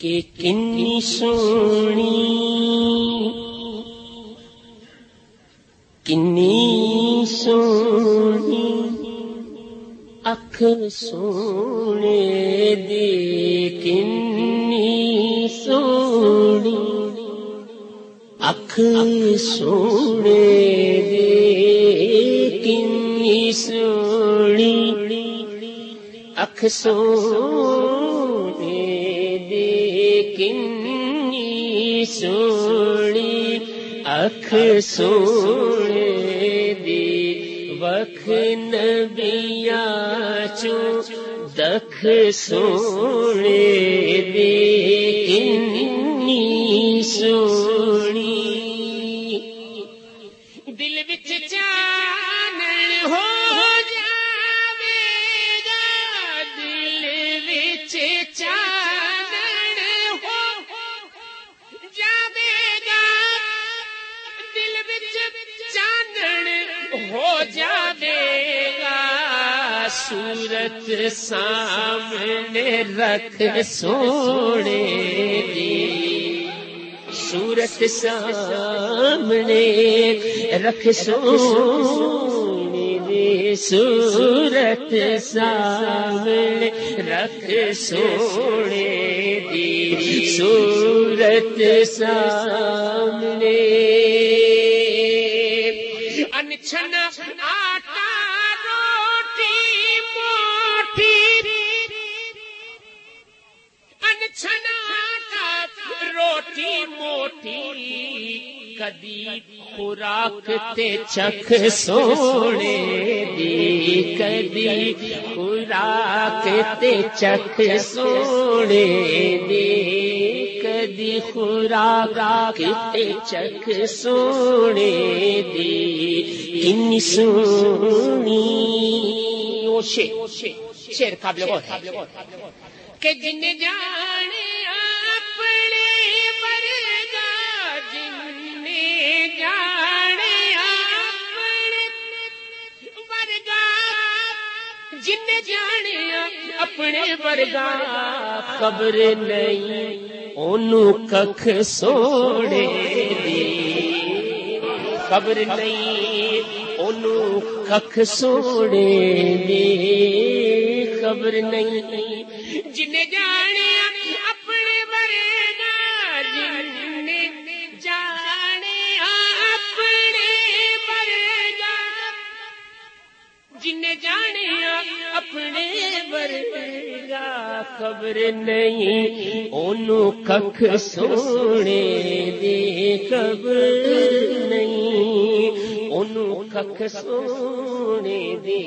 کہ کنی سونی کنی سونی، اکھ سونے دے کنی سونی، اکھ سونے دے کنی سونی، اکھ سونے دے کنی سوڑی اکھ سونے دی وکھ نبیا چو دکھ سونے دی۔ کنی سوڑی ہو جاوے گا صورت سامنے رکھ سونے دی۔ صورت سامنے رکھ سونے دی۔ صورت سامنے رکھ سونے دی۔ صورت سامنے انچھن آٹا روٹی موٹی انچھن آٹا روٹی موٹی کدی خوراک تے چکھ سونے دی، کدی خوراک تے چکھ سونے دی۔ کدی خوراک تے چکھ سونے دی، کنی سونی۔ او شیر شیر قابل غور ہے۔ کہ جن جانے اپنے ورگا جن جانے اپنے جن جانے اپنے ورگا خبر نہیں۔ اونو ککھ سوڑے دی۔ خبر نہیں اونو ککھ سوڑے دی۔ خبر نہیں۔ جن جانے اپنے ورگا جن جانے اپنے ورگا جن جانے اپنے ورگا خبر نہیں، اونو ککھ سونے دے خبر نہیں۔ اونو ککھ سونے دے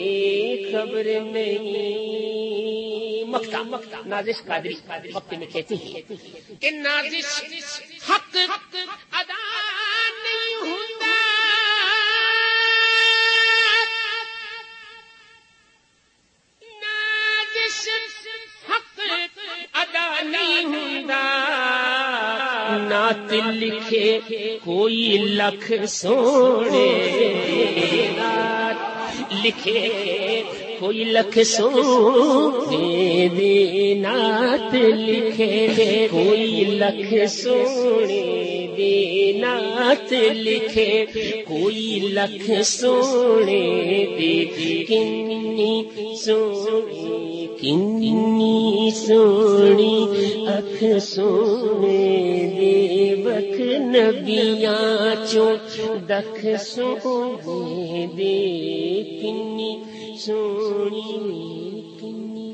خبر نہیں۔ مکتا مکتا نازش قادری مکتے میں کہتی ہیں کہ نازش حق ادا نات لکھے، کوئی لکھ سونے لکھے، کوئی لکھ سونے دے نات لکھے، کوئی لکھ سونے نات لکھے، کوئی لکھ سونے دے کنی سونی کنی سونی، اکھ سونے دے بک نبیاں چو دکھ سونے دے کنی سونی کنی